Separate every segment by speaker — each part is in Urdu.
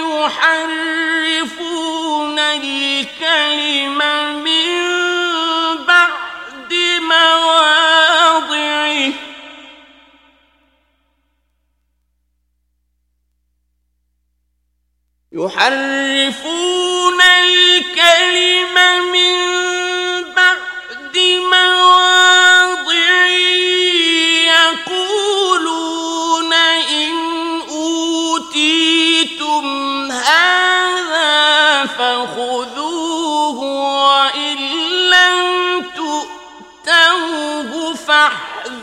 Speaker 1: ويحرفون الكلم يحرفون الكلمة من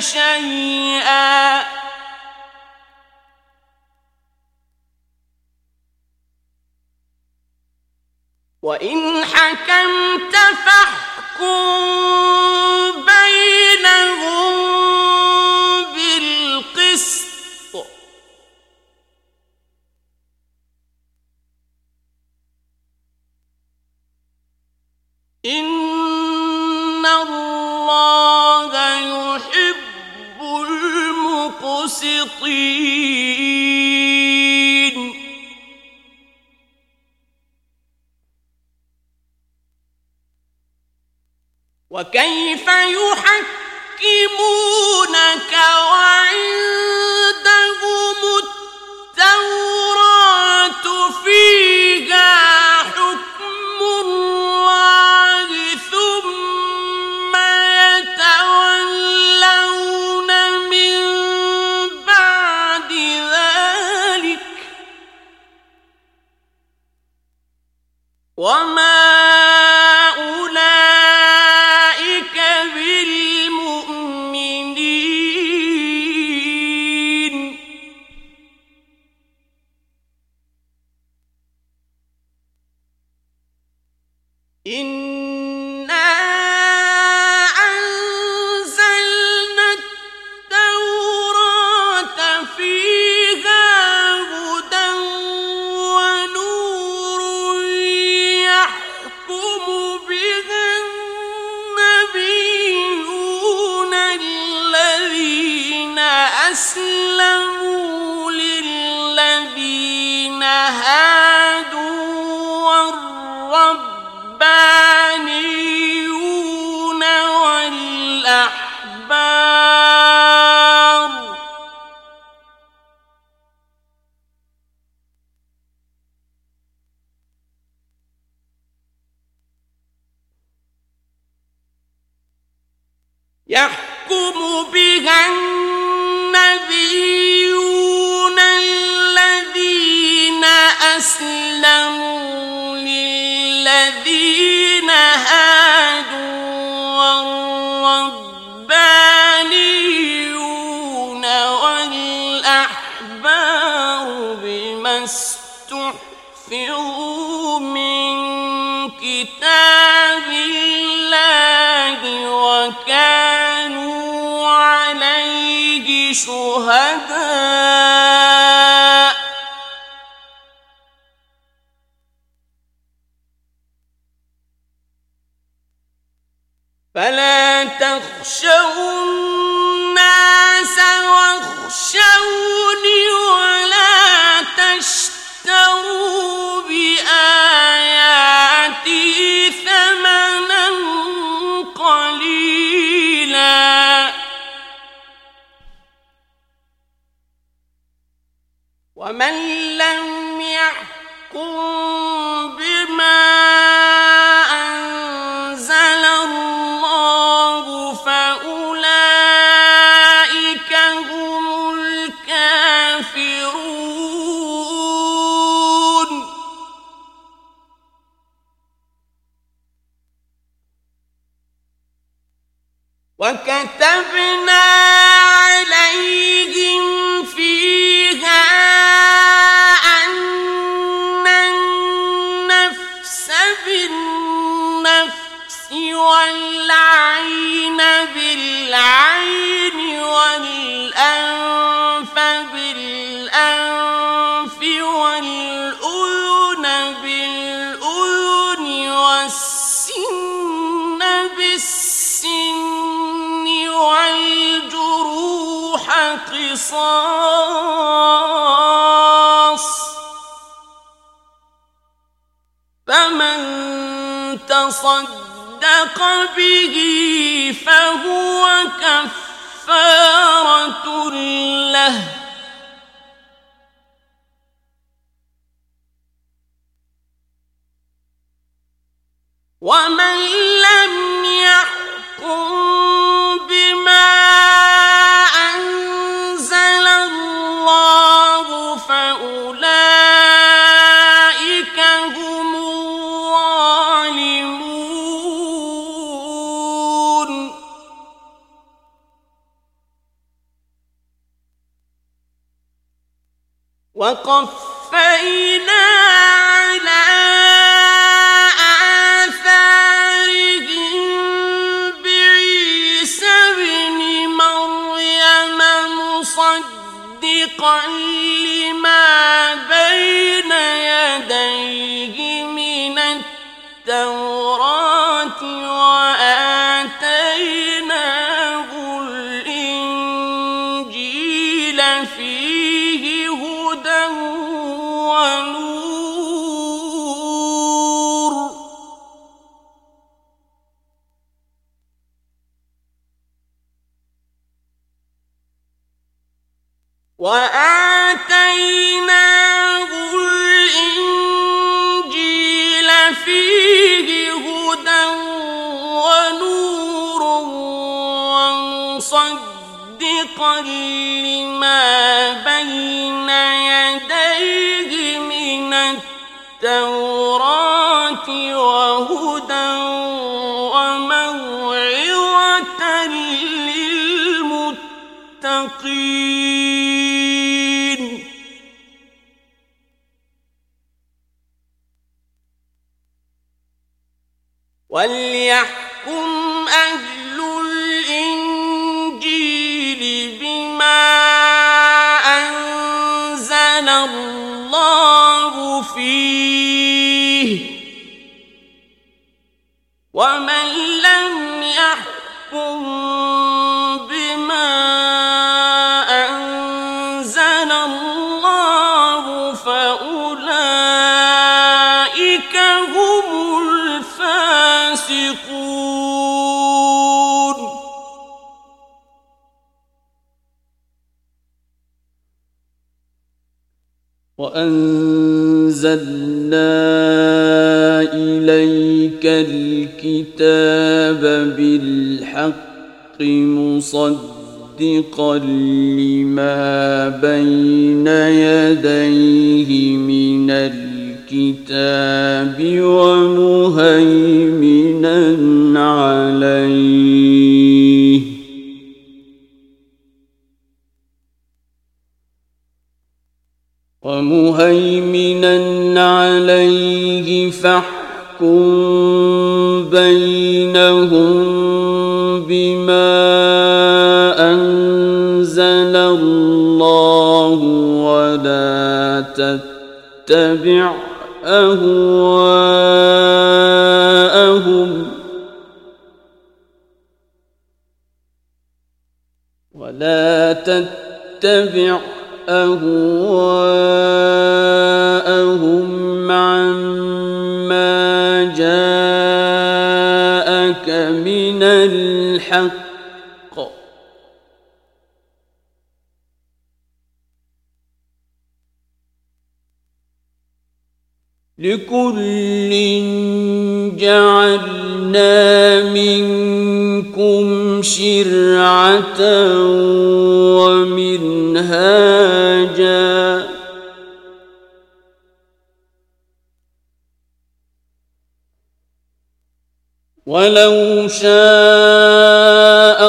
Speaker 1: شيئا. وإن حكمت فاحكم وَكَيْفَ يؤمن ان أسلموا للذين هادوا والربانيون والأحبار بما استحفظوا من كتاب الله وكانوا عليه شهداء فلا تخشوا الناس واخشوني ولا تشتروا بآياتي ثمنا قليلا. ومن لم يحكم بما وكتبنا قصاص. فمن تصدق به فهو كفارة له. ومن لم يحكم وآتيناه الإنجيل فيه هدى ونور ومصدقا لما بين يديه من التوراة وهدى أنزل الله فيه. ومن لم يحكم
Speaker 2: وأنزلنا إليك الكتاب بالحق مصدقا لما بين يديه من الكتاب ومهيمنا ومهيمنا عليه فاحكم بينهم بما أنزل الله ولا تتبع أهواءهم ولا تتبع أهواءهم عما جاءك من الحق لكل جعلنا منكم شرعة ومنهاجا. ولو شاء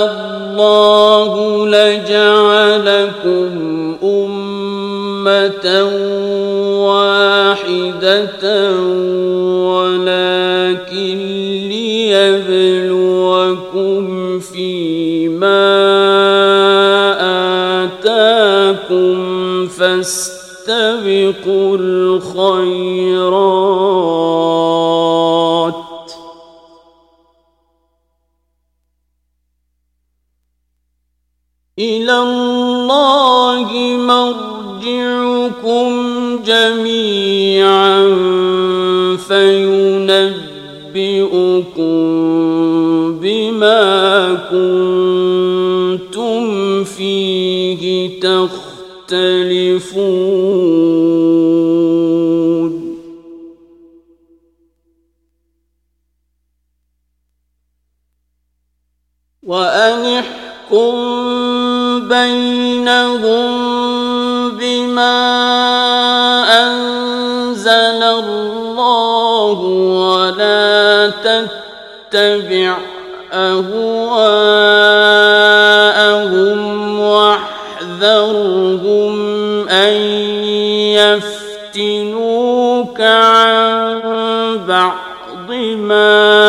Speaker 2: الله لجعلكم أمة ولكن ليبلوكم فيما آتاكم فاستبقوا الخير فينبئكم بما كنتم فيه تختلفون وأن احكم بينهم بما أنزل الله تتبع أهواءهم واحذرهم أن يفتنوك عن بعض ما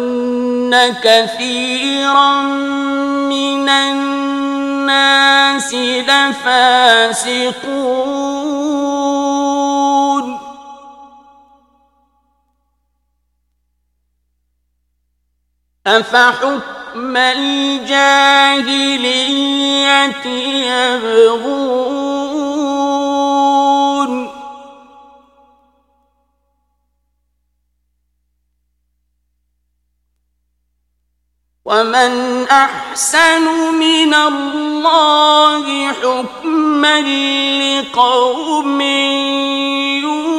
Speaker 2: كثيرا من الناس لفاسقون أفحكم الجاهلية يبغون ومن أحسن من الله حكما لقوم يؤمنون